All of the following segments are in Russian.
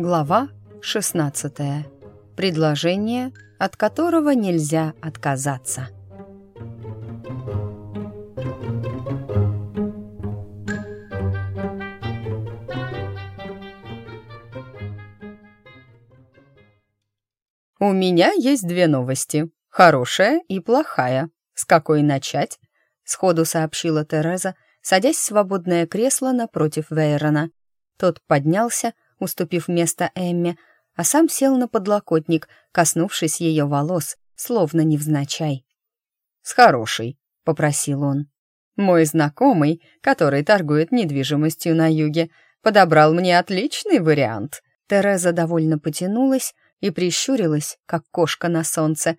Глава 16. Предложение, от которого нельзя отказаться. «У меня есть две новости. Хорошая и плохая. С какой начать?» — сходу сообщила Тереза, садясь в свободное кресло напротив Вейрона. Тот поднялся, уступив место Эмме, а сам сел на подлокотник, коснувшись ее волос, словно невзначай. «С хорошей», — попросил он. «Мой знакомый, который торгует недвижимостью на юге, подобрал мне отличный вариант». Тереза довольно потянулась и прищурилась, как кошка на солнце.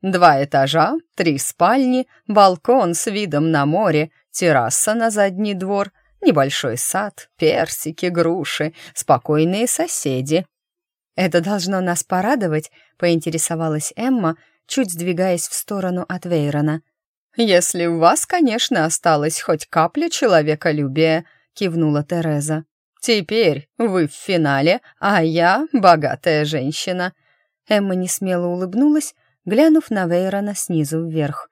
«Два этажа, три спальни, балкон с видом на море, терраса на задний двор — Небольшой сад, персики, груши, спокойные соседи. «Это должно нас порадовать», — поинтересовалась Эмма, чуть сдвигаясь в сторону от Вейрона. «Если у вас, конечно, осталась хоть капля человеколюбия», — кивнула Тереза. «Теперь вы в финале, а я богатая женщина». Эмма несмело улыбнулась, глянув на Вейрона снизу вверх.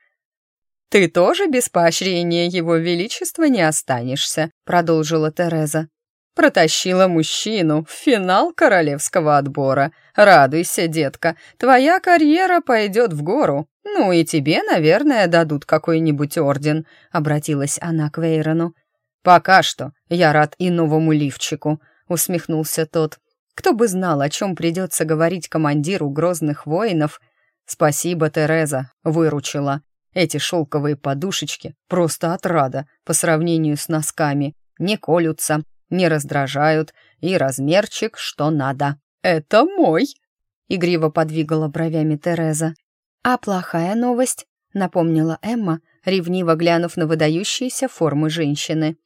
«Ты тоже без поощрения его величества не останешься», — продолжила Тереза. «Протащила мужчину в финал королевского отбора. Радуйся, детка, твоя карьера пойдет в гору. Ну и тебе, наверное, дадут какой-нибудь орден», — обратилась она к Вейрону. «Пока что я рад и новому лифчику», — усмехнулся тот. «Кто бы знал, о чем придется говорить командиру грозных воинов?» «Спасибо, Тереза, выручила», эти шелковые подушечки просто отрада по сравнению с носками. Не колются, не раздражают, и размерчик что надо. «Это мой!» — игриво подвигала бровями Тереза. «А плохая новость?» — напомнила Эмма, ревниво глянув на выдающиеся формы женщины.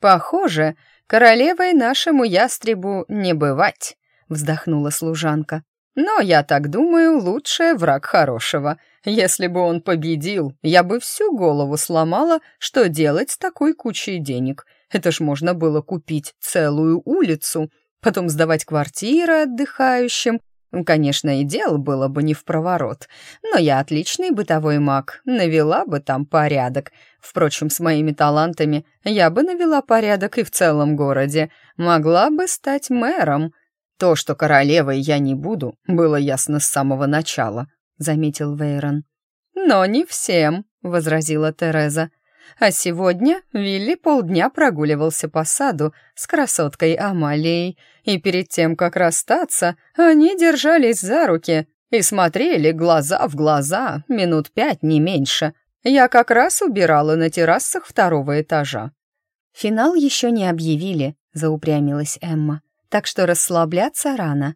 «Похоже, королевой нашему ястребу не бывать», — вздохнула служанка. «Но, я так думаю, лучший враг хорошего. Если бы он победил, я бы всю голову сломала, что делать с такой кучей денег. Это ж можно было купить целую улицу, потом сдавать квартиры отдыхающим. Конечно, и дело было бы не в проворот, но я отличный бытовой маг, навела бы там порядок. Впрочем, с моими талантами я бы навела порядок и в целом городе, могла бы стать мэром. То, что королевой я не буду, было ясно с самого начала. — заметил Вейрон. «Но не всем», — возразила Тереза. «А сегодня Вилли полдня прогуливался по саду с красоткой Амалией, и перед тем, как расстаться, они держались за руки и смотрели глаза в глаза минут пять, не меньше. Я как раз убирала на террасах второго этажа». «Финал еще не объявили», — заупрямилась Эмма, «так что расслабляться рано».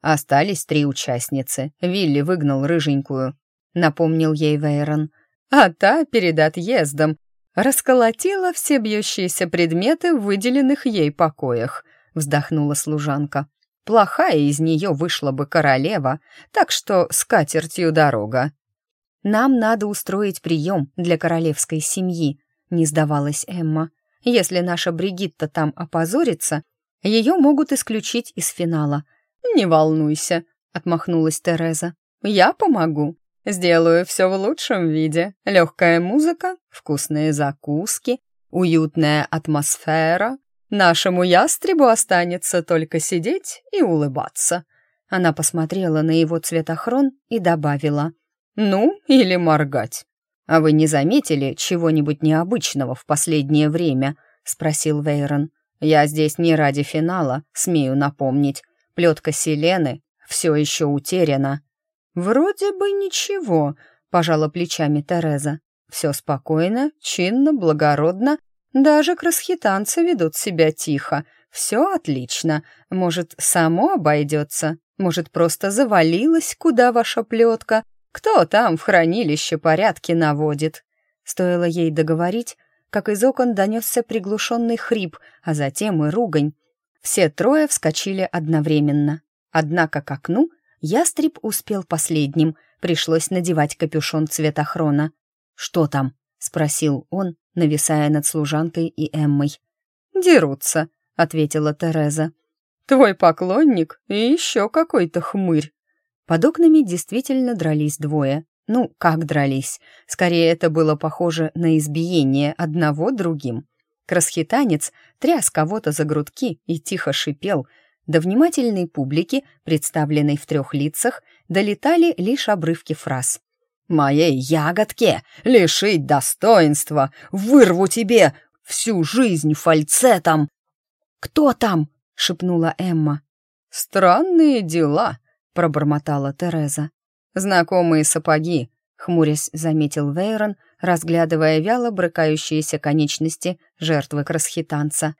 Остались три участницы. Вилли выгнал рыженькую, напомнил ей Вейрон. А та перед отъездом расколотила все бьющиеся предметы в выделенных ей покоях, вздохнула служанка. Плохая из нее вышла бы королева, так что с катертью дорога. «Нам надо устроить прием для королевской семьи», — не сдавалась Эмма. «Если наша Бригитта там опозорится, ее могут исключить из финала, «Не волнуйся», — отмахнулась Тереза. «Я помогу. Сделаю все в лучшем виде. Легкая музыка, вкусные закуски, уютная атмосфера. Нашему ястребу останется только сидеть и улыбаться». Она посмотрела на его цветохрон и добавила. «Ну, или моргать». «А вы не заметили чего-нибудь необычного в последнее время?» — спросил Вейрон. «Я здесь не ради финала, смею напомнить. Плетка Селены все еще утеряна. «Вроде бы ничего», — пожала плечами Тереза. «Все спокойно, чинно, благородно. Даже красхитанцы ведут себя тихо. Все отлично. Может, само обойдется? Может, просто завалилась, куда ваша плетка? Кто там в хранилище порядки наводит?» Стоило ей договорить, как из окон донесся приглушенный хрип, а затем и ругань. Все трое вскочили одновременно. Однако к окну ястреб успел последним, пришлось надевать капюшон цветохрона. «Что там?» — спросил он, нависая над служанкой и Эммой. «Дерутся», —— ответила Тереза. «Твой поклонник и еще какой-то хмырь». Под окнами действительно дрались двое. Ну, как дрались? Скорее, это было похоже на избиение одного другим. Красхитанец тряс кого-то за грудки и тихо шипел. До внимательной публики, представленной в трех лицах, долетали лишь обрывки фраз. «Моей ягодке лишить достоинства! Вырву тебе всю жизнь фальцетом!» «Кто там?» — шепнула Эмма. «Странные дела», — пробормотала Тереза. «Знакомые сапоги», — хмурясь заметил Вейрон, разглядывая вяло брыкающиеся конечности жертвы красхитанца.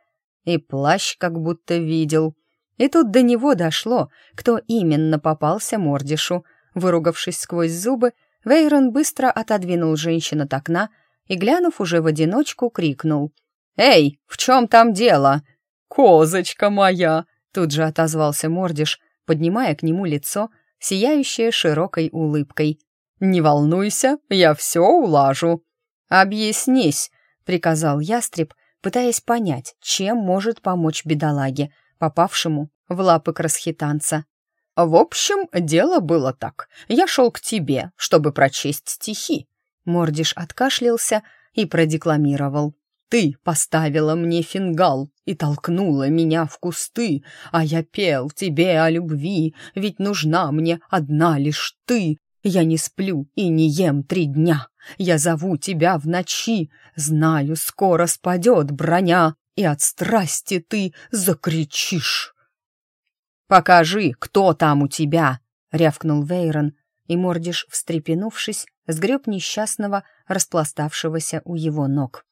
И плащ как будто видел. И тут до него дошло, кто именно попался Мордишу. Выругавшись сквозь зубы, Вейрон быстро отодвинул женщину от окна и, глянув уже в одиночку, крикнул. «Эй, в чем там дело?» «Козочка моя!» — тут же отозвался Мордиш, поднимая к нему лицо, сияющее широкой улыбкой. «Не волнуйся, я все улажу». «Объяснись», — приказал ястреб, пытаясь понять, чем может помочь бедолаге, попавшему в лапы красхитанца. «В общем, дело было так. Я шел к тебе, чтобы прочесть стихи». Мордиш откашлялся и продекламировал. «Ты поставила мне фингал и толкнула меня в кусты, а я пел тебе о любви, ведь нужна мне одна лишь ты. Я не сплю и не ем три дня, я зову тебя в ночи, знаю, скоро спадет броня, и от страсти ты закричишь». «Покажи, кто там у тебя!» — рявкнул Вейрон, и Мордиш, встрепенувшись, сгреб несчастного, распластавшегося у его ног.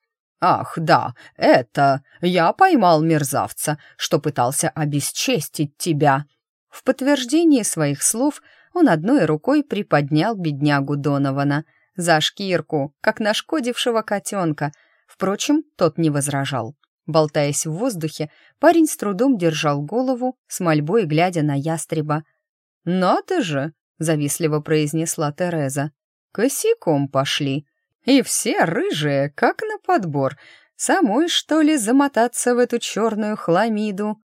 «Ах, да, это... Я поймал мерзавца, что пытался обесчестить тебя!» В подтверждение своих слов он одной рукой приподнял беднягу Донована за шкирку, как нашкодившего котенка. Впрочем, тот не возражал. Болтаясь в воздухе, парень с трудом держал голову, с мольбой глядя на ястреба. «Надо же!» — завистливо произнесла Тереза. «Косяком пошли. И все рыжие, как на подбор. Самой, что ли, замотаться в эту черную хламиду?»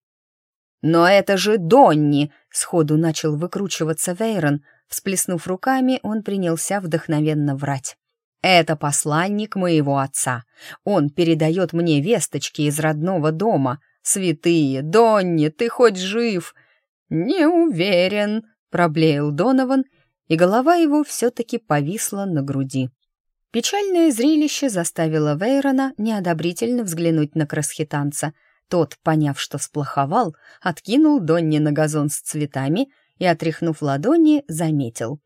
«Но это же Донни!» — сходу начал выкручиваться Вейрон. Всплеснув руками, он принялся вдохновенно врать. Это посланник моего отца. Он передает мне весточки из родного дома. Святые, Донни, ты хоть жив?» «Не уверен», — проблеял Донован, и голова его все-таки повисла на груди. Печальное зрелище заставило Вейрона неодобрительно взглянуть на красхитанца. Тот, поняв, что сплоховал, откинул Донни на газон с цветами и, отряхнув ладони, заметил.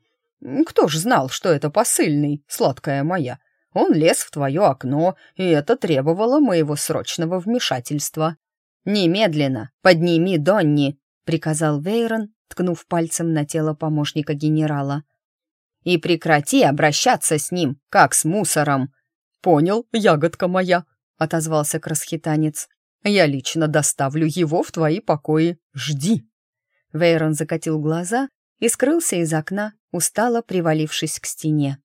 Кто ж знал, что это посыльный, сладкая моя? Он лез в твое окно, и это требовало моего срочного вмешательства. «Немедленно подними Донни», — приказал Вейрон, ткнув пальцем на тело помощника генерала. «И прекрати обращаться с ним, как с мусором». «Понял, ягодка моя», — отозвался красхитанец. «Я лично доставлю его в твои покои. Жди». Вейрон закатил глаза и скрылся из окна, устало привалившись к стене.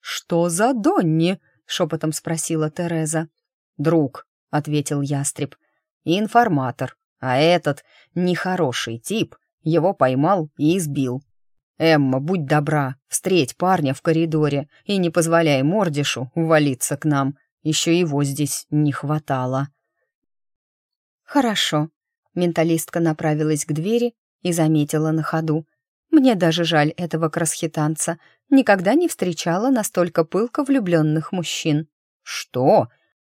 «Что за Донни?» — шепотом спросила Тереза. «Друг», — ответил ястреб, — «информатор, а этот нехороший тип его поймал и избил. Эмма, будь добра, встреть парня в коридоре и не позволяй Мордишу увалиться к нам, еще его здесь не хватало». «Хорошо», — менталистка направилась к двери и заметила на ходу. Мне даже жаль этого красхитанца. Никогда не встречала настолько пылко влюбленных мужчин. «Что?»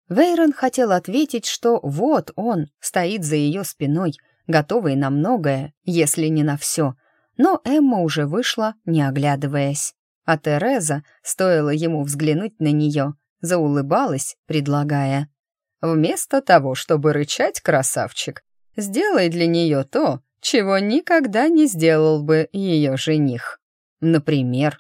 Вейрон хотел ответить, что вот он стоит за ее спиной, готовый на многое, если не на все. Но Эмма уже вышла, не оглядываясь. А Тереза, стоило ему взглянуть на нее, заулыбалась, предлагая. «Вместо того, чтобы рычать, красавчик, сделай для нее то, чего никогда не сделал бы ее жених. Например,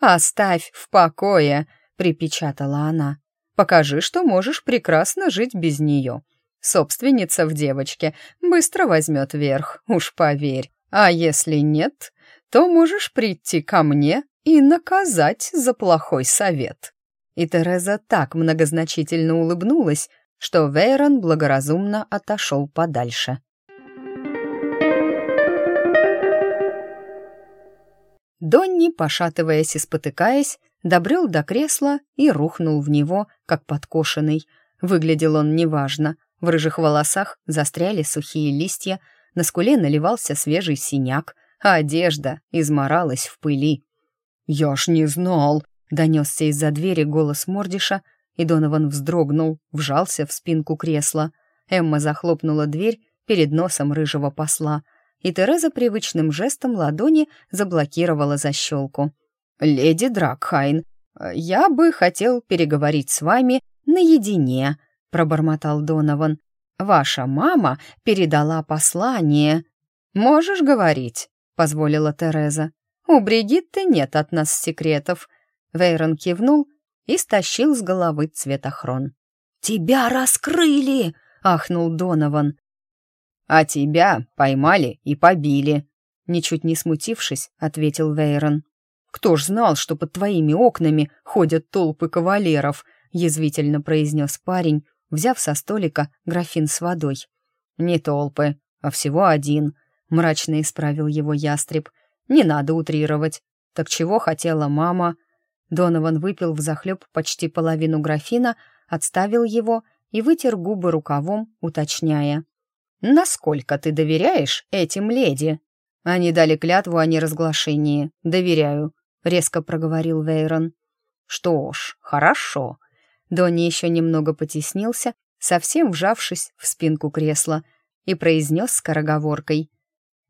«Оставь в покое», — припечатала она. «Покажи, что можешь прекрасно жить без нее. Собственница в девочке быстро возьмет верх, уж поверь. А если нет, то можешь прийти ко мне и наказать за плохой совет». И Тереза так многозначительно улыбнулась, что Вейрон благоразумно отошел подальше. Донни, пошатываясь и спотыкаясь, добрел до кресла и рухнул в него, как подкошенный. Выглядел он неважно. В рыжих волосах застряли сухие листья, на скуле наливался свежий синяк, а одежда изморалась в пыли. «Я ж не знал!» — донесся из-за двери голос Мордиша, и Донован вздрогнул, вжался в спинку кресла. Эмма захлопнула дверь перед носом рыжего посла, и Тереза привычным жестом ладони заблокировала защелку. «Леди Дракхайн, я бы хотел переговорить с вами наедине», — пробормотал Донован. «Ваша мама передала послание». «Можешь говорить», — позволила Тереза. «У Бригитты нет от нас секретов». Вейрон кивнул и стащил с головы цветохрон. «Тебя раскрыли!» — ахнул Донован. «А тебя поймали и побили», — ничуть не смутившись, ответил Вейрон. «Кто ж знал, что под твоими окнами ходят толпы кавалеров?» — язвительно произнес парень, взяв со столика графин с водой. «Не толпы, а всего один», — мрачно исправил его ястреб. «Не надо утрировать. Так чего хотела мама?» Донован выпил взахлеб почти половину графина, отставил его и вытер губы рукавом, уточняя. «Насколько ты доверяешь этим леди?» Они дали клятву о неразглашении. «Доверяю», — резко проговорил Вейрон. «Что ж, хорошо». Донни еще немного потеснился, совсем вжавшись в спинку кресла, и произнес скороговоркой.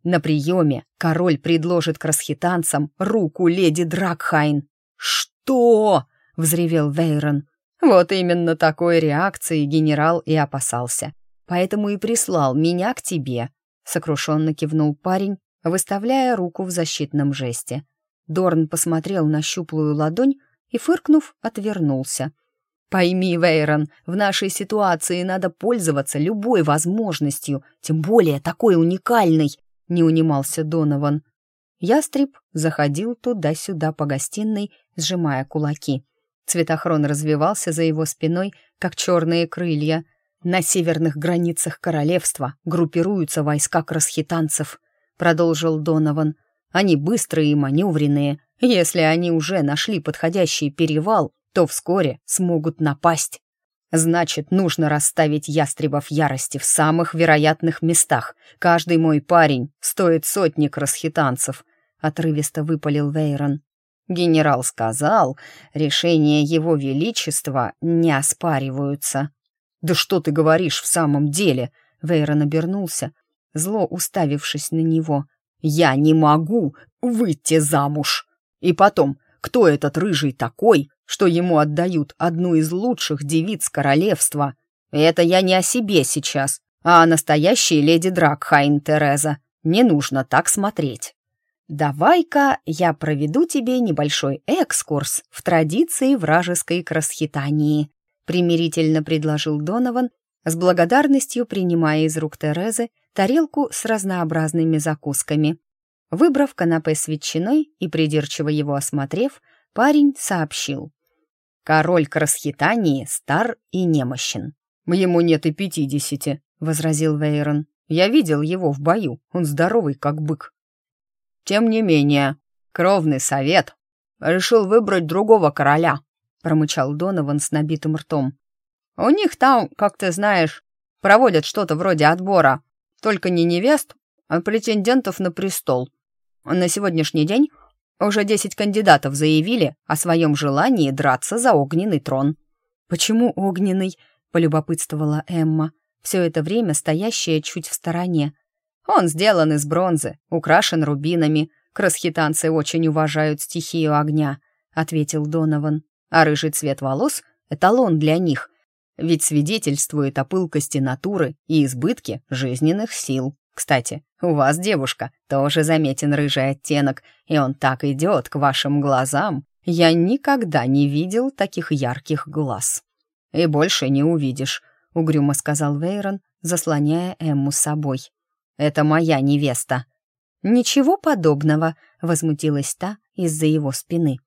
«На приеме король предложит к расхитанцам руку леди Дракхайн». «Что?» — взревел Вейрон. Вот именно такой реакции генерал и опасался. Поэтому и прислал меня к тебе», — сокрушенно кивнул парень, выставляя руку в защитном жесте. Дорн посмотрел на щуплую ладонь и, фыркнув, отвернулся. «Пойми, Вейрон, в нашей ситуации надо пользоваться любой возможностью, тем более такой уникальной», — не унимался Донован. Ястреб заходил туда-сюда по гостиной, сжимая кулаки. Цветохрон развивался за его спиной, как черные крылья. На северных границах королевства группируются войска красхитанцев, продолжил Донован. Они быстрые и маневренные. Если они уже нашли подходящий перевал, то вскоре смогут напасть. Значит, нужно расставить ястребов ярости в самых вероятных местах. Каждый мой парень стоит сотни красхитанцев», — отрывисто выпалил Вейрон. Генерал сказал, решения его величества не оспариваются. «Да что ты говоришь в самом деле?» Вейрон обернулся, зло уставившись на него. «Я не могу выйти замуж! И потом, кто этот рыжий такой, что ему отдают одну из лучших девиц королевства. Это я не о себе сейчас, а о настоящей леди Дракхайн Тереза. Не нужно так смотреть. «Давай-ка я проведу тебе небольшой экскурс в традиции вражеской красхитании», примирительно предложил Донован, с благодарностью принимая из рук Терезы тарелку с разнообразными закусками. Выбрав канапе с ветчиной и придирчиво его осмотрев, парень сообщил. Король Красхитании стар и немощен. Ему нет и пятидесяти, возразил Вейрон. Я видел его в бою, он здоровый, как бык. Тем не менее, кровный совет решил выбрать другого короля, промычал Донован с набитым ртом. У них там, как ты знаешь, проводят что-то вроде отбора, только не невест, а претендентов на престол. На сегодняшний день уже десять кандидатов заявили о своем желании драться за огненный трон. «Почему огненный?» — полюбопытствовала Эмма, все это время стоящая чуть в стороне. «Он сделан из бронзы, украшен рубинами. Красхитанцы очень уважают стихию огня», — ответил Донован. «А рыжий цвет волос — эталон для них, ведь свидетельствует о пылкости натуры и избытке жизненных сил». Кстати, у вас, девушка, тоже заметен рыжий оттенок, и он так идет к вашим глазам. Я никогда не видел таких ярких глаз. И больше не увидишь, угрюмо сказал Вейрон, заслоняя Эмму собой. Это моя невеста. Ничего подобного, возмутилась та из-за его спины.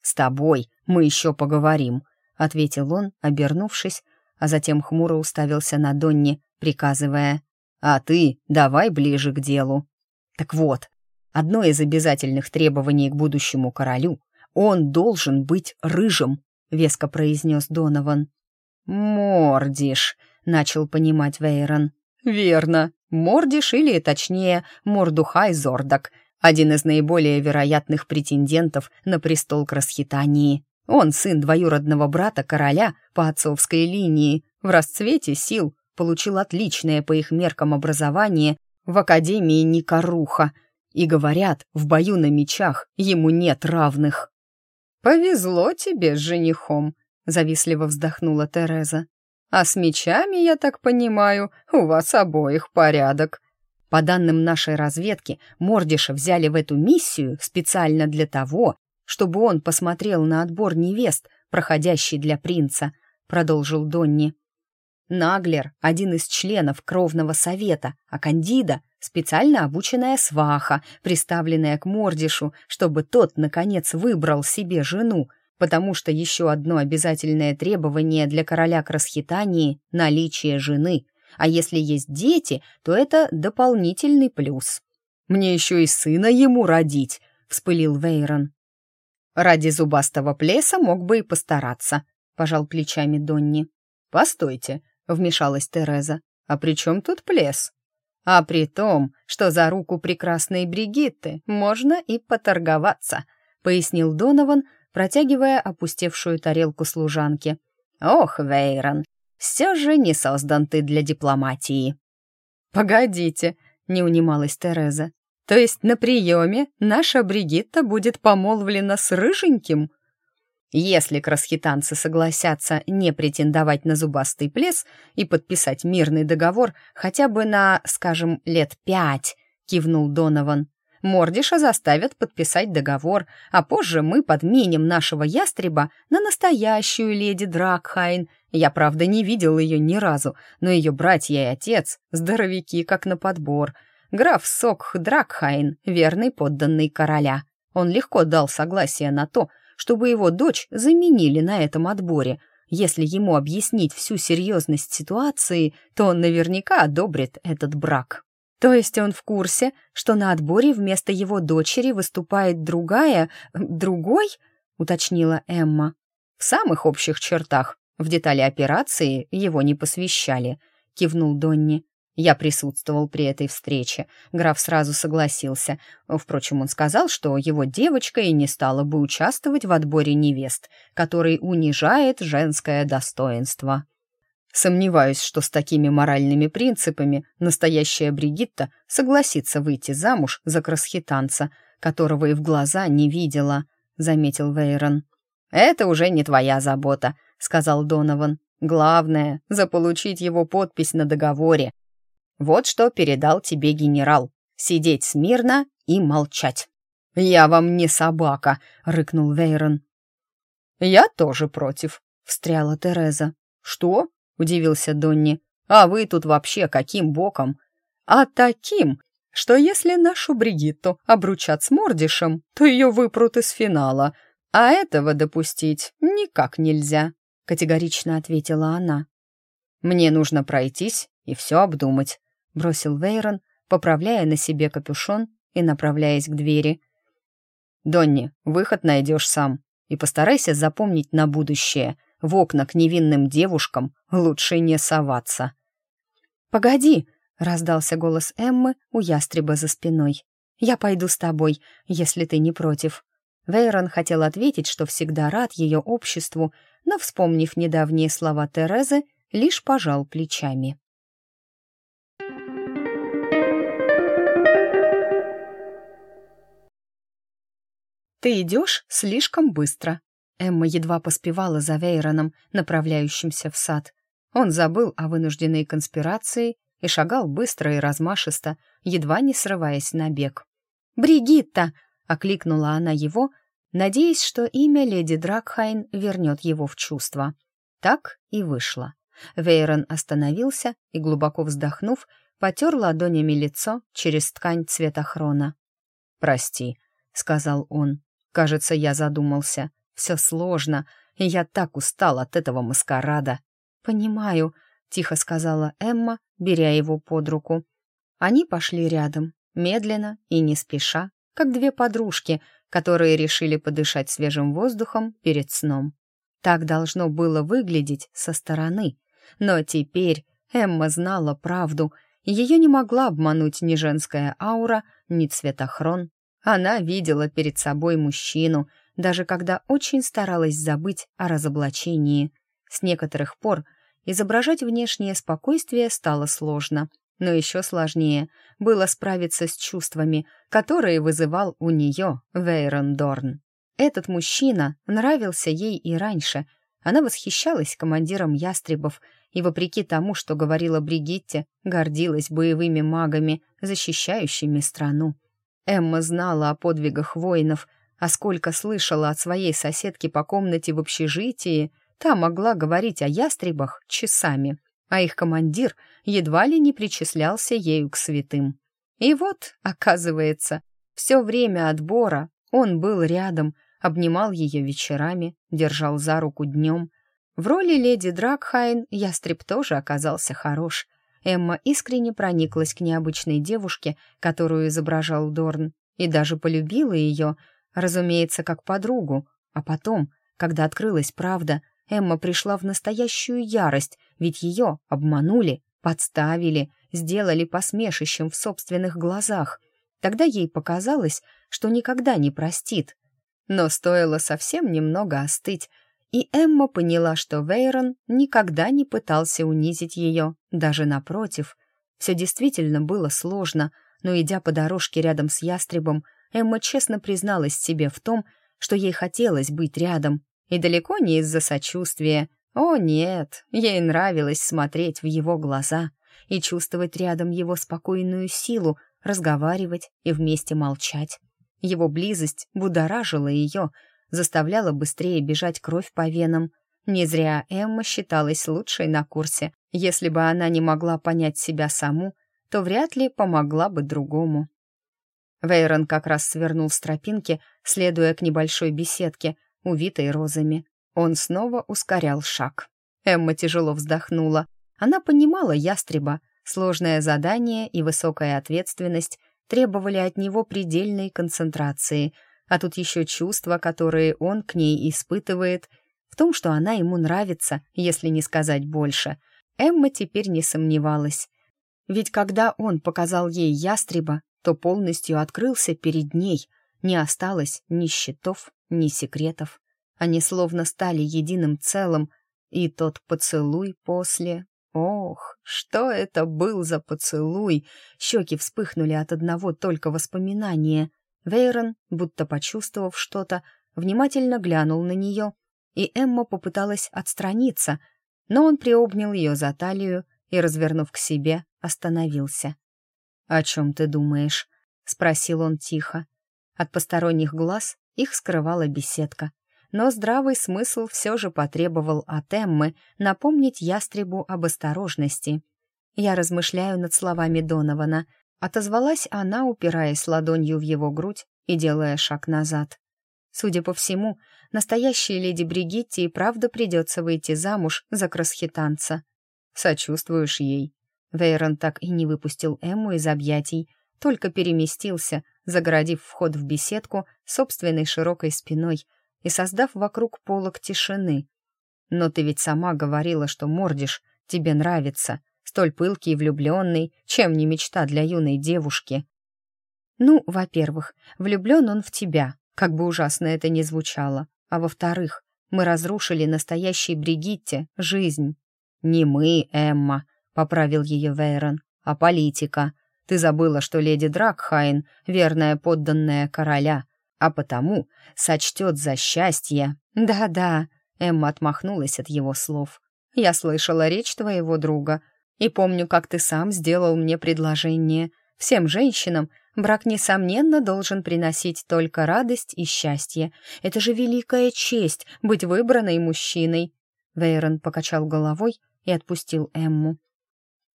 С тобой мы еще поговорим, ответил он, обернувшись, а затем хмуро уставился на Донни, приказывая «А ты давай ближе к делу». Так вот, одно из обязательных требований к будущему королю — он должен быть рыжим, веско произнес Донован. «Мордиш», — начал понимать Вейрон. «Верно, Мордиш или, точнее, Мордухай Зордак, один из наиболее вероятных претендентов на престол Красхитании. Он сын двоюродного брата короля по отцовской линии, в расцвете сил получил отличное по их меркам образование в Академии Никоруха, и, говорят, в бою на мечах ему нет равных. «Повезло тебе с женихом», — завистливо вздохнула Тереза. «А с мечами, я так понимаю, у вас обоих порядок». По данным нашей разведки, Мордиша взяли в эту миссию специально для того, чтобы он посмотрел на отбор невест, проходящий для принца, продолжил Донни. Наглер — один из членов кровного совета, а Кандида — специально обученная сваха, приставленная к Мордишу, чтобы тот, наконец, выбрал себе жену, потому что еще одно обязательное требование для короля Красхитании — наличие жены, а если есть дети, то это дополнительный плюс. «Мне еще и сына ему родить», — вспылил Вейрон. «Ради зубастого плеса мог бы и постараться», — пожал плечами Донни. «Постойте», вмешалась Тереза. «А при чем тут плес?» «А при том, что за руку прекрасной Бригитты можно и поторговаться», пояснил Донован, протягивая опустевшую тарелку служанки. «Ох, Вейрон, все же не создан ты для дипломатии». «Погодите», — не унималась Тереза. «То есть на приеме наша Бригитта будет помолвлена с Рыженьким?» Если красхитанцы согласятся не претендовать на зубастый плес и подписать мирный договор хотя бы на, скажем, лет пять, кивнул Донован. Мордиша заставят подписать договор, а позже мы подменим нашего ястреба на настоящую леди Дракхайн. Я, правда, не видел ее ни разу, но ее братья и отец — здоровяки, как на подбор. Граф Сокх Дракхайн — верный подданный короля. Он легко дал согласие на то, чтобы его дочь заменили на этом отборе. Если ему объяснить всю серьезность ситуации, то он наверняка одобрит этот брак. То есть он в курсе, что на отборе вместо его дочери выступает другая... другой? уточнила Эмма. В самых общих чертах. В детали операции его не посвящали, кивнул Донни. Я присутствовал при этой встрече. Граф сразу согласился. Впрочем, он сказал, что его девочка и не стала бы участвовать в отборе невест, который унижает женское достоинство. Сомневаюсь, что с такими моральными принципами настоящая Бригитта согласится выйти замуж за красхитанца, которого и в глаза не видела, заметил Вейрон. «Это уже не твоя забота», — сказал Донован. «Главное — заполучить его подпись на договоре, вот что передал тебе генерал. Сидеть смирно и молчать. «Я вам не собака», — рыкнул Вейрон. «Я тоже против», — встряла Тереза. «Что?» — удивился Донни. «А вы тут вообще каким боком?» «А таким, что если нашу Бригитту обручат с Мордишем, то ее выпрут из финала, а этого допустить никак нельзя», — категорично ответила она. «Мне нужно пройтись и все обдумать», бросил Вейрон, поправляя на себе капюшон и направляясь к двери. «Донни, выход найдешь сам. И постарайся запомнить на будущее. В окна к невинным девушкам лучше не соваться». «Погоди!» — раздался голос Эммы у ястреба за спиной. «Я пойду с тобой, если ты не против». Вейрон хотел ответить, что всегда рад ее обществу, но, вспомнив недавние слова Терезы, лишь пожал плечами. «Ты идешь слишком быстро». Эмма едва поспевала за Вейроном, направляющимся в сад. Он забыл о вынужденной конспирации и шагал быстро и размашисто, едва не срываясь на бег. «Бригитта!» — окликнула она его, надеясь, что имя леди Дракхайн вернет его в чувство. Так и вышло. Вейрон остановился и, глубоко вздохнув, потер ладонями лицо через ткань цвета хрона. «Прости», — сказал он. Кажется, я задумался. Все сложно, и я так устал от этого маскарада. «Понимаю», — тихо сказала Эмма, беря его под руку. Они пошли рядом, медленно и не спеша, как две подружки, которые решили подышать свежим воздухом перед сном. Так должно было выглядеть со стороны. Но теперь Эмма знала правду, и ее не могла обмануть ни женская аура, ни цветохрон. Она видела перед собой мужчину, даже когда очень старалась забыть о разоблачении. С некоторых пор изображать внешнее спокойствие стало сложно, но еще сложнее было справиться с чувствами, которые вызывал у нее Вейрон Дорн. Этот мужчина нравился ей и раньше. Она восхищалась командиром ястребов и, вопреки тому, что говорила Бригитте, гордилась боевыми магами, защищающими страну. Эмма знала о подвигах воинов, а сколько слышала от своей соседки по комнате в общежитии, та могла говорить о ястребах часами, а их командир едва ли не причислялся ею к святым. И вот, оказывается, все время отбора он был рядом, обнимал ее вечерами, держал за руку днем. В роли леди Дракхайн ястреб тоже оказался хорош. Эмма искренне прониклась к необычной девушке, которую изображал Дорн, и даже полюбила ее, разумеется, как подругу. А потом, когда открылась правда, Эмма пришла в настоящую ярость, ведь ее обманули, подставили, сделали посмешищем в собственных глазах. Тогда ей показалось, что никогда не простит. Но стоило совсем немного остыть, и Эмма поняла, что Вейрон никогда не пытался унизить ее, даже напротив. Все действительно было сложно, но, идя по дорожке рядом с ястребом, Эмма честно призналась себе в том, что ей хотелось быть рядом, и далеко не из-за сочувствия. О нет, ей нравилось смотреть в его глаза и чувствовать рядом его спокойную силу, разговаривать и вместе молчать. Его близость будоражила ее, заставляла быстрее бежать кровь по венам. Не зря Эмма считалась лучшей на курсе. Если бы она не могла понять себя саму, то вряд ли помогла бы другому. Вейрон как раз свернул с тропинки, следуя к небольшой беседке, увитой розами. Он снова ускорял шаг. Эмма тяжело вздохнула. Она понимала ястреба. Сложное задание и высокая ответственность требовали от него предельной концентрации, а тут еще чувства, которые он к ней испытывает, в том, что она ему нравится, если не сказать больше. Эмма теперь не сомневалась. Ведь когда он показал ей ястреба, то полностью открылся перед ней, не осталось ни счетов, ни секретов. Они словно стали единым целым, и тот поцелуй после... Ох, что это был за поцелуй! Щеки вспыхнули от одного только воспоминания. Вейрон, будто почувствовав что-то, внимательно глянул на нее, и Эмма попыталась отстраниться, но он приобнял ее за талию и, развернув к себе, остановился. «О чем ты думаешь?» — спросил он тихо. От посторонних глаз их скрывала беседка, но здравый смысл все же потребовал от Эммы напомнить ястребу об осторожности. Я размышляю над словами Донована. Отозвалась она, упираясь ладонью в его грудь и делая шаг назад. Судя по всему, настоящей леди Бригитте и правда придется выйти замуж за красхитанца. Сочувствуешь ей. Вейрон так и не выпустил Эмму из объятий, только переместился, загородив вход в беседку собственной широкой спиной и создав вокруг полок тишины. «Но ты ведь сама говорила, что Мордиш тебе нравится, столь пылкий и влюбленный, чем не мечта для юной девушки». «Ну, во-первых, влюблен он в тебя, как бы ужасно это ни звучало, а во-вторых, мы разрушили настоящей Бригитте жизнь». «Не мы, Эмма», — поправил ее Вейрон, — «а политика. Ты забыла, что леди Дракхайн — верная подданная короля, а потому сочтет за счастье. Да-да, Эмма отмахнулась от его слов. Я слышала речь твоего друга и помню, как ты сам сделал мне предложение. Всем женщинам брак, несомненно, должен приносить только радость и счастье. Это же великая честь — быть выбранной мужчиной. Вейрон покачал головой и отпустил Эмму.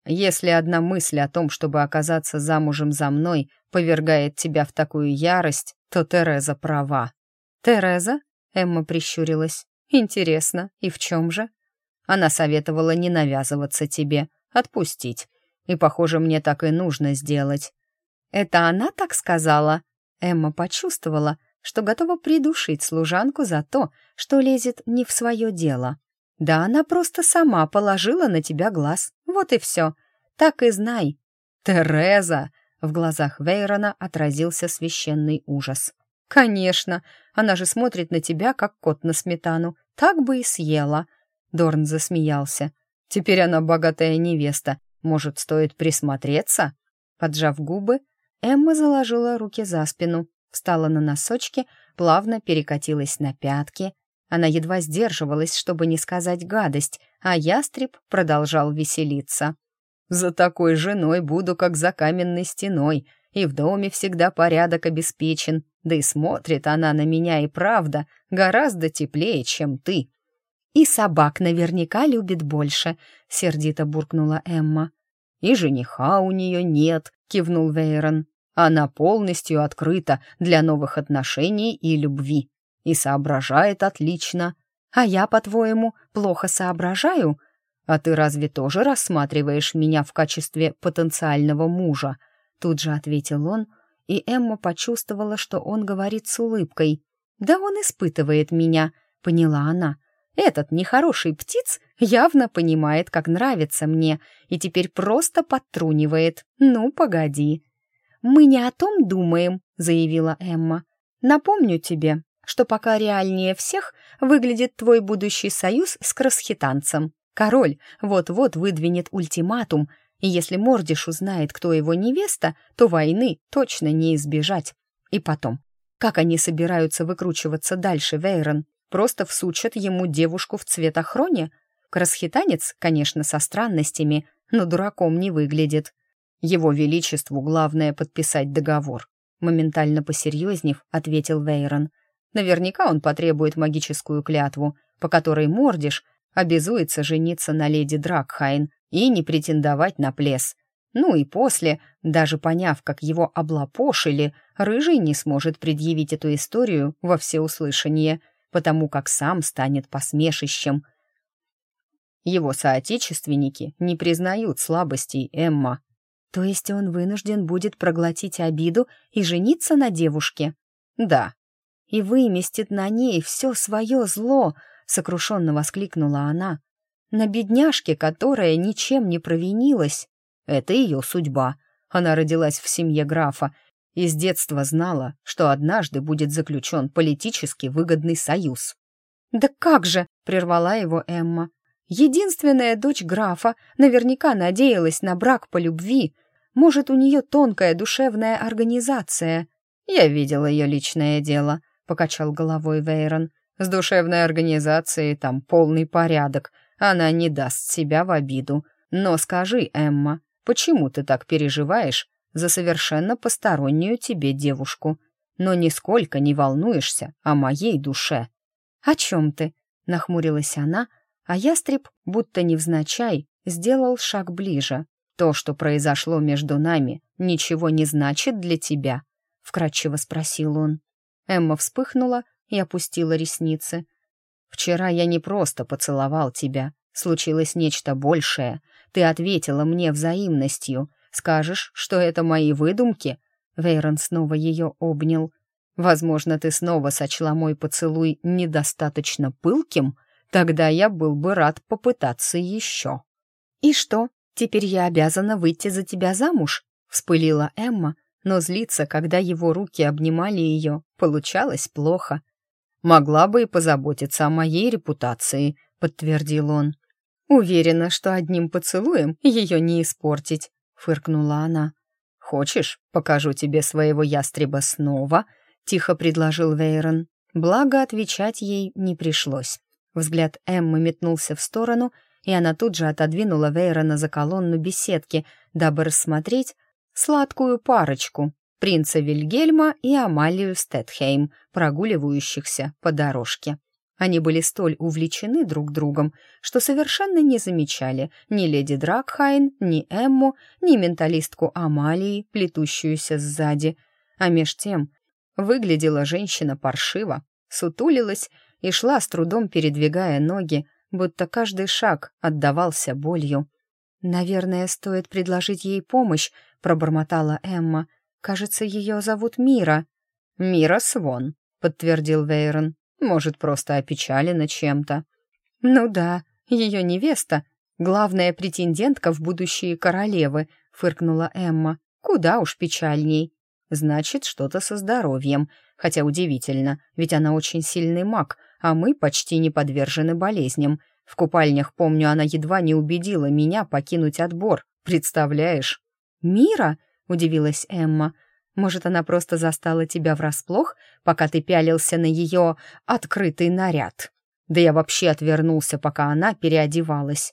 Если одна мысль о том, чтобы оказаться замужем за мной, повергает тебя в такую ярость, то Тереза права». «Тереза?» — Эмма прищурилась. «Интересно, и в чем же?» Она советовала не навязываться тебе, отпустить. И, похоже, мне так и нужно сделать». «Это она так сказала?» Эмма почувствовала, что готова придушить служанку за то, что лезет не в свое дело. «Да она просто сама положила на тебя глаз. Вот и все. Так и знай». «Тереза!» — в глазах Вейрона отразился священный ужас. «Конечно, она же смотрит на тебя, как кот на сметану. Так бы и съела». Дорн засмеялся. «Теперь она богатая невеста. Может, стоит присмотреться?» Поджав губы, Эмма заложила руки за спину, встала на носочки, плавно перекатилась на пятки. Она едва сдерживалась, чтобы не сказать гадость, а ястреб продолжал веселиться. «За такой женой буду, как за каменной стеной, и в доме всегда порядок обеспечен, да и смотрит она на меня и правда гораздо теплее, чем ты». «И собак наверняка любит больше», — сердито буркнула Эмма. «И жениха у нее нет», — кивнул Вейрон. «Она полностью открыта для новых отношений и любви и соображает отлично. А я, по-твоему, плохо соображаю? А ты разве тоже рассматриваешь меня в качестве потенциального мужа?» Тут же ответил он, и Эмма почувствовала, что он говорит с улыбкой. «Да он испытывает меня», — поняла она. «Этот нехороший птиц явно понимает, как нравится мне, и теперь просто подтрунивает. Ну, погоди». «Мы не о том думаем», — заявила Эмма. «Напомню тебе, что пока реальнее всех выглядит твой будущий союз с красхитанцем. Король вот-вот выдвинет ультиматум, и если Мордиш узнает, кто его невеста, то войны точно не избежать. И потом, как они собираются выкручиваться дальше, Вейрон? Просто всучат ему девушку в цветохроне? Красхитанец, конечно, со странностями, но дураком не выглядит. Его Величеству главное подписать договор. Моментально посерьезнев, ответил Вейрон. Наверняка он потребует магическую клятву, по которой Мордиш обязуется жениться на леди Дракхайн и не претендовать на плес. Ну и после, даже поняв, как его облапошили, Рыжий не сможет предъявить эту историю во всеуслышание, потому как сам станет посмешищем. Его соотечественники не признают слабостей Эмма. То есть он вынужден будет проглотить обиду и жениться на девушке? Да. И выместит на ней все свое зло, сокрушенно воскликнула она на бедняжке, которая ничем не провинилась. Это ее судьба. Она родилась в семье графа и с детства знала, что однажды будет заключен политически выгодный союз. «Да как же!» — прервала его Эмма. «Единственная дочь графа наверняка надеялась на брак по любви. Может, у нее тонкая душевная организация». «Я видел ее личное дело», — покачал головой Вейрон. «С душевной организацией там полный порядок. Она не даст себя в обиду. Но скажи, Эмма, почему ты так переживаешь за совершенно постороннюю тебе девушку, но нисколько не волнуешься о моей душе?» «О чем ты?» — нахмурилась она, а ястреб, будто невзначай, сделал шаг ближе. «То, что произошло между нами, ничего не значит для тебя?» — вкратчиво спросил он. Эмма вспыхнула и опустила ресницы. Вчера я не просто поцеловал тебя. Случилось нечто большее. Ты ответила мне взаимностью. Скажешь, что это мои выдумки?» Вейрон снова ее обнял. «Возможно, ты снова сочла мой поцелуй недостаточно пылким? Тогда я был бы рад попытаться еще». «И что, теперь я обязана выйти за тебя замуж?» — вспылила Эмма, но злиться, когда его руки обнимали ее, получалось плохо. «Могла бы и позаботиться о моей репутации», — подтвердил он. «Уверена, что одним поцелуем ее не испортить», — фыркнула она. «Хочешь, покажу тебе своего ястреба снова?» — тихо предложил Вейрон. Благо, отвечать ей не пришлось. Взгляд Эммы метнулся в сторону, и она тут же отодвинула Вейрона за колонну беседки, дабы рассмотреть сладкую парочку, принца Вильгельма и Амалию Стэтхейм, прогуливающихся по дорожке. Они были столь увлечены друг другом, что совершенно не замечали ни леди Дракхайн, ни Эмму, ни менталистку Амалии, плетущуюся сзади. А меж тем выглядела женщина паршиво, сутулилась и шла с трудом передвигая ноги, будто каждый шаг отдавался болью. «Наверное, стоит предложить ей помощь», — пробормотала Эмма. «Кажется, ее зовут Мира». «Мира Свон», — подтвердил Вейрон. «Может, просто опечалена чем-то». «Ну да, ее невеста, главная претендентка в будущие королевы», — фыркнула Эмма. «Куда уж печальней». «Значит, что-то со здоровьем. Хотя удивительно, ведь она очень сильный маг, а мы почти не подвержены болезням. В купальнях, помню, она едва не убедила меня покинуть отбор. Представляешь?» «Мира?» — удивилась Эмма. «Может, она просто застала тебя врасплох, пока ты пялился на ее открытый наряд?» Да я вообще отвернулся, пока она переодевалась.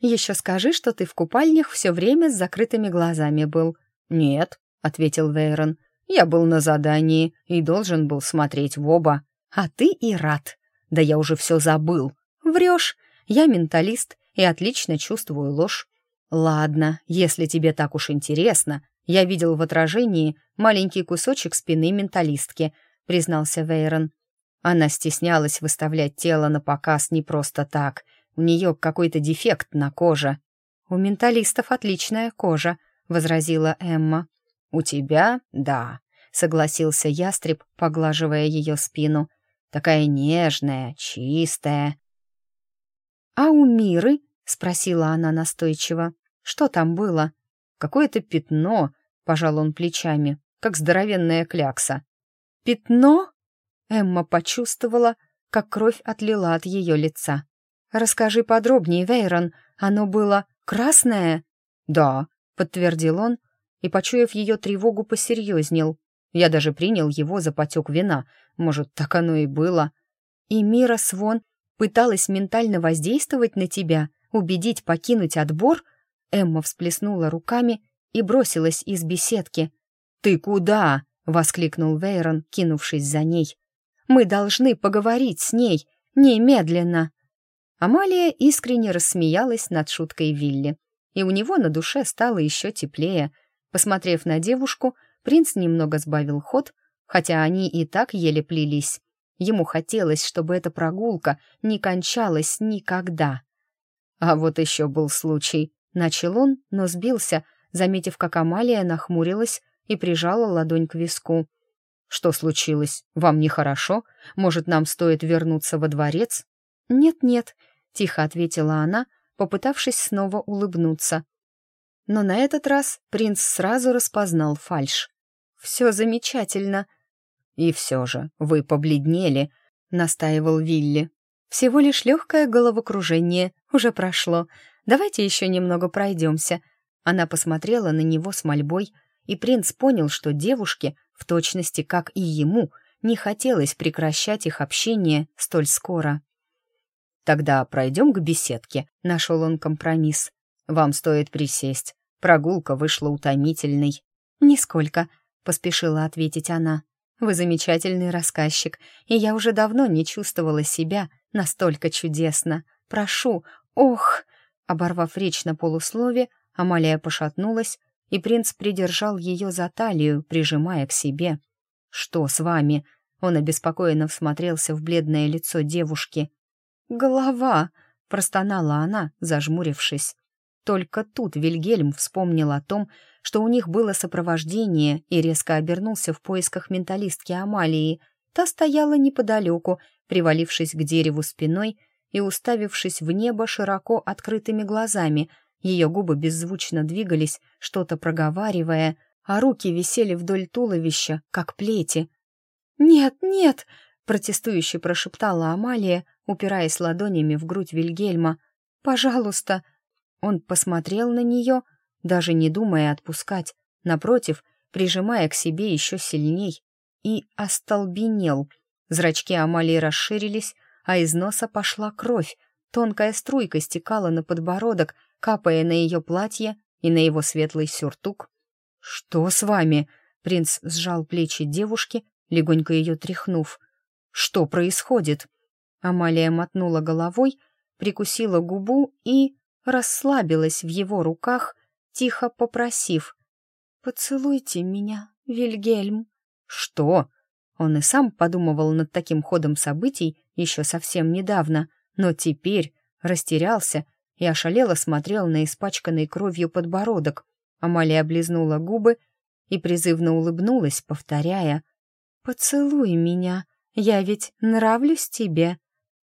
«Еще скажи, что ты в купальнях все время с закрытыми глазами был». «Нет», — ответил Вейрон. «Я был на задании и должен был смотреть в оба. А ты и рад. Да я уже все забыл». «Врешь. Я менталист и отлично чувствую ложь». «Ладно, если тебе так уж интересно, я видел в отражении маленький кусочек спины менталистки», — признался Вейрон. Она стеснялась выставлять тело на показ не просто так. У нее какой-то дефект на коже. «У менталистов отличная кожа», — возразила Эмма. «У тебя — да», — согласился ястреб, поглаживая ее спину. «Такая нежная, чистая». «А у Миры?» — спросила она настойчиво. «Что там было?» «Какое-то пятно», — пожал он плечами, как здоровенная клякса. «Пятно?» Эмма почувствовала, как кровь отлила от ее лица. «Расскажи подробнее, Вейрон. Оно было красное?» «Да», — подтвердил он, и, почуяв ее тревогу, посерьезнел. Я даже принял его за потек вина. Может, так оно и было. «И Мира Свон пыталась ментально воздействовать на тебя, убедить покинуть отбор?» Эмма всплеснула руками и бросилась из беседки. «Ты куда?» — воскликнул Вейрон, кинувшись за ней. Мы должны поговорить с ней немедленно!» Амалия искренне рассмеялась над шуткой Вилли, и у него на душе стало еще теплее. Посмотрев на девушку, принц немного сбавил ход, хотя они и так еле плелись. Ему хотелось, чтобы эта прогулка не кончалась никогда. А вот еще был случай. Начал он, но сбился, заметив, как Амалия нахмурилась и прижала ладонь к виску. «Что случилось? Вам нехорошо? Может, нам стоит вернуться во дворец?» «Нет-нет», — тихо ответила она, попытавшись снова улыбнуться. Но на этот раз принц сразу распознал фальшь. «Все замечательно». «И все же вы побледнели», — настаивал Вилли. «Всего лишь легкое головокружение, уже прошло. Давайте еще немного пройдемся». Она посмотрела на него с мольбой, и принц понял, что девушке в точности, как и ему, не хотелось прекращать их общение столь скоро. «Тогда пройдем к беседке», — нашел он компромисс. «Вам стоит присесть. Прогулка вышла утомительной». «Нисколько», — поспешила ответить она. «Вы замечательный рассказчик, и я уже давно не чувствовала себя настолько чудесно. Прошу, ох!» Оборвав речь на полуслове, Амалия пошатнулась, и принц придержал ее за талию, прижимая к себе. «Что с вами?» Он обеспокоенно всмотрелся в бледное лицо девушки. «Голова!» — простонала она, зажмурившись. Только тут Вильгельм вспомнил о том, что у них было сопровождение, и резко обернулся в поисках менталистки Амалии. Та стояла неподалеку, привалившись к дереву спиной и уставившись в небо широко открытыми глазами — ее губы беззвучно двигались, что-то проговаривая, а руки висели вдоль туловища, как плети. «Нет, нет!» — протестующе прошептала Амалия, упираясь ладонями в грудь Вильгельма. «Пожалуйста!» Он посмотрел на нее, даже не думая отпускать, напротив, прижимая к себе еще сильней, и остолбенел. Зрачки Амалии расширились, а из носа пошла кровь, тонкая струйка стекала на подбородок, капая на ее платье и на его светлый сюртук. «Что с вами?» — принц сжал плечи девушки, легонько ее тряхнув. «Что происходит?» Амалия мотнула головой, прикусила губу и расслабилась в его руках, тихо попросив. «Поцелуйте меня, Вильгельм». «Что?» Он и сам подумывал над таким ходом событий еще совсем недавно, но теперь растерялся и ошалело смотрел на испачканный кровью подбородок. Амалия облизнула губы и призывно улыбнулась, повторяя «Поцелуй меня, я ведь нравлюсь тебе».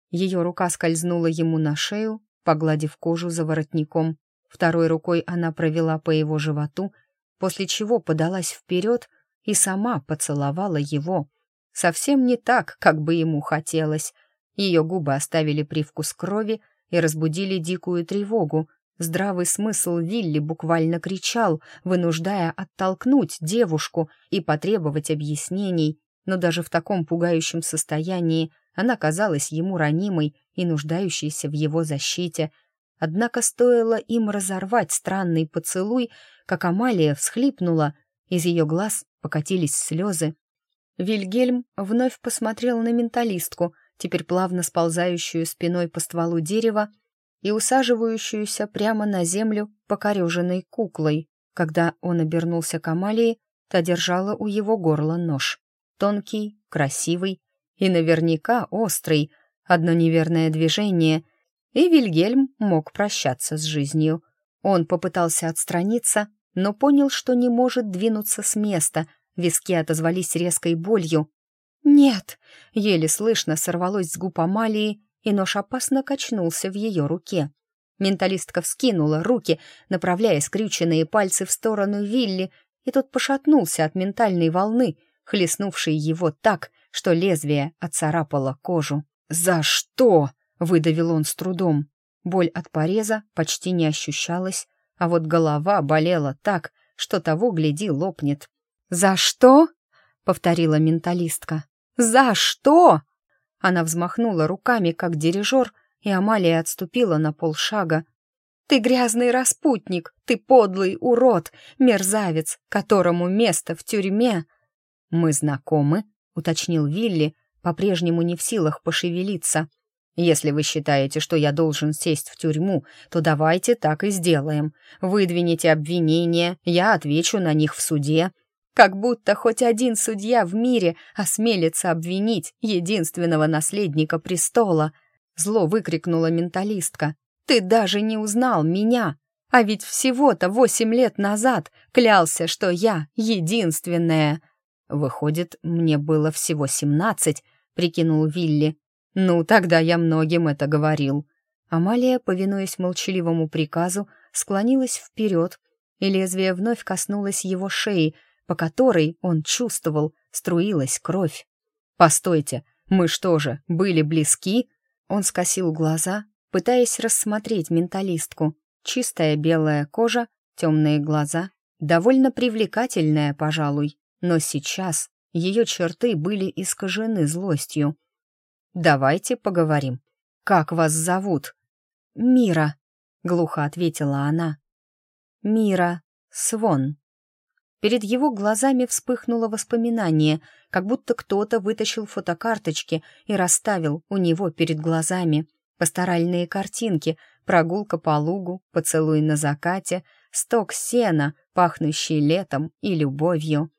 Ее рука скользнула ему на шею, погладив кожу за воротником. Второй рукой она провела по его животу, после чего подалась вперед и сама поцеловала его. Совсем не так, как бы ему хотелось. Ее губы оставили привкус крови и разбудили дикую тревогу. Здравый смысл Вилли буквально кричал, вынуждая оттолкнуть девушку и потребовать объяснений, но даже в таком пугающем состоянии она казалась ему ранимой и нуждающейся в его защите. Однако стоило им разорвать странный поцелуй, как Амалия всхлипнула, из ее глаз покатились слезы. Вильгельм вновь посмотрел на менталистку, теперь плавно сползающую спиной по стволу дерева и усаживающуюся прямо на землю покореженной куклой. Когда он обернулся к Амалии, та держала у его горла нож. Тонкий, красивый и наверняка острый. Одно неверное движение, и Вильгельм мог прощаться с жизнью. Он попытался отстраниться, но понял, что не может двинуться с места. Виски отозвались резкой болью. «Нет!» — еле слышно сорвалось с губ Амалии, и нож опасно качнулся в ее руке. Менталистка вскинула руки, направляя скрюченные пальцы в сторону Вилли, и тот пошатнулся от ментальной волны, хлестнувшей его так, что лезвие отцарапало кожу. «За что?» — выдавил он с трудом. Боль от пореза почти не ощущалась, а вот голова болела так, что того, гляди, лопнет. «За что?» — повторила менталистка. «За что?» Она взмахнула руками, как дирижер, и Амалия отступила на полшага. «Ты грязный распутник, ты подлый урод, мерзавец, которому место в тюрьме!» «Мы знакомы?» — уточнил Вилли, по-прежнему не в силах пошевелиться. «Если вы считаете, что я должен сесть в тюрьму, то давайте так и сделаем. Выдвините обвинения, я отвечу на них в суде. Как будто хоть один судья в мире осмелится обвинить единственного наследника престола!» Зло выкрикнула менталистка. «Ты даже не узнал меня!» А ведь всего-то восемь лет назад клялся, что я единственная. «Выходит, мне было всего семнадцать», — прикинул Вилли. «Ну, тогда я многим это говорил». Амалия, повинуясь молчаливому приказу, склонилась вперед, и лезвие вновь коснулось его шеи, по которой, он чувствовал, струилась кровь. «Постойте, мы что же, были близки?» Он скосил глаза, пытаясь рассмотреть менталистку. Чистая белая кожа, темные глаза, довольно привлекательная, пожалуй но сейчас ее черты были искажены злостью. «Давайте поговорим. Как вас зовут?» «Мира», — глухо ответила она. «Мира Свон». Перед его глазами вспыхнуло воспоминание, как будто кто-то вытащил фотокарточки и расставил у него перед глазами пасторальные картинки, прогулка по лугу, поцелуй на закате, сток сена, пахнущий летом и любовью.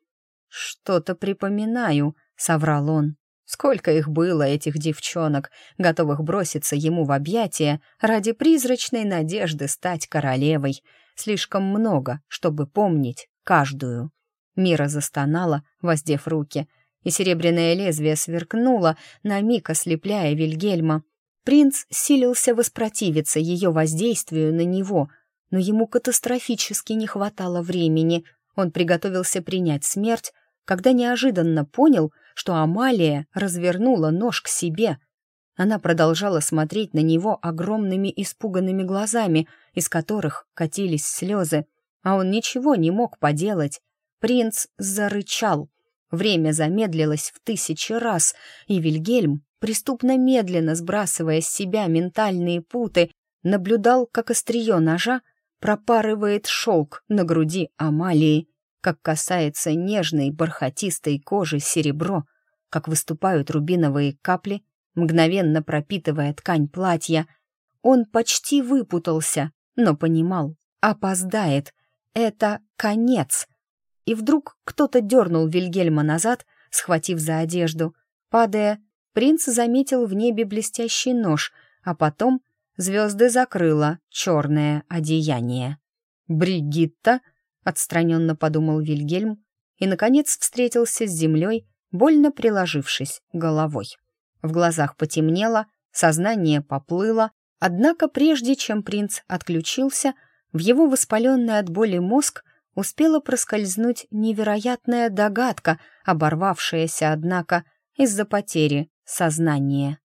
«Что-то припоминаю», — соврал он. Сколько их было, этих девчонок, готовых броситься ему в объятия ради призрачной надежды стать королевой. Слишком много, чтобы помнить каждую. Мира застонала, воздев руки, и серебряное лезвие сверкнуло, на миг ослепляя Вильгельма. Принц силился воспротивиться ее воздействию на него, но ему катастрофически не хватало времени. Он приготовился принять смерть, когда неожиданно понял, что Амалия развернула нож к себе. Она продолжала смотреть на него огромными испуганными глазами, из которых катились слезы, а он ничего не мог поделать. Принц зарычал. Время замедлилось в тысячи раз, и Вильгельм, преступно медленно сбрасывая с себя ментальные путы, наблюдал, как острие ножа пропарывает шелк на груди Амалии как касается нежной бархатистой кожи серебро, как выступают рубиновые капли, мгновенно пропитывая ткань платья. Он почти выпутался, но понимал, опоздает. Это конец. И вдруг кто-то дернул Вильгельма назад, схватив за одежду. Падая, принц заметил в небе блестящий нож, а потом звезды закрыло черное одеяние. «Бригитта!» — отстраненно подумал Вильгельм и, наконец, встретился с землей, больно приложившись головой. В глазах потемнело, сознание поплыло, однако прежде чем принц отключился, в его воспаленный от боли мозг успела проскользнуть невероятная догадка, оборвавшаяся, однако, из-за потери сознания.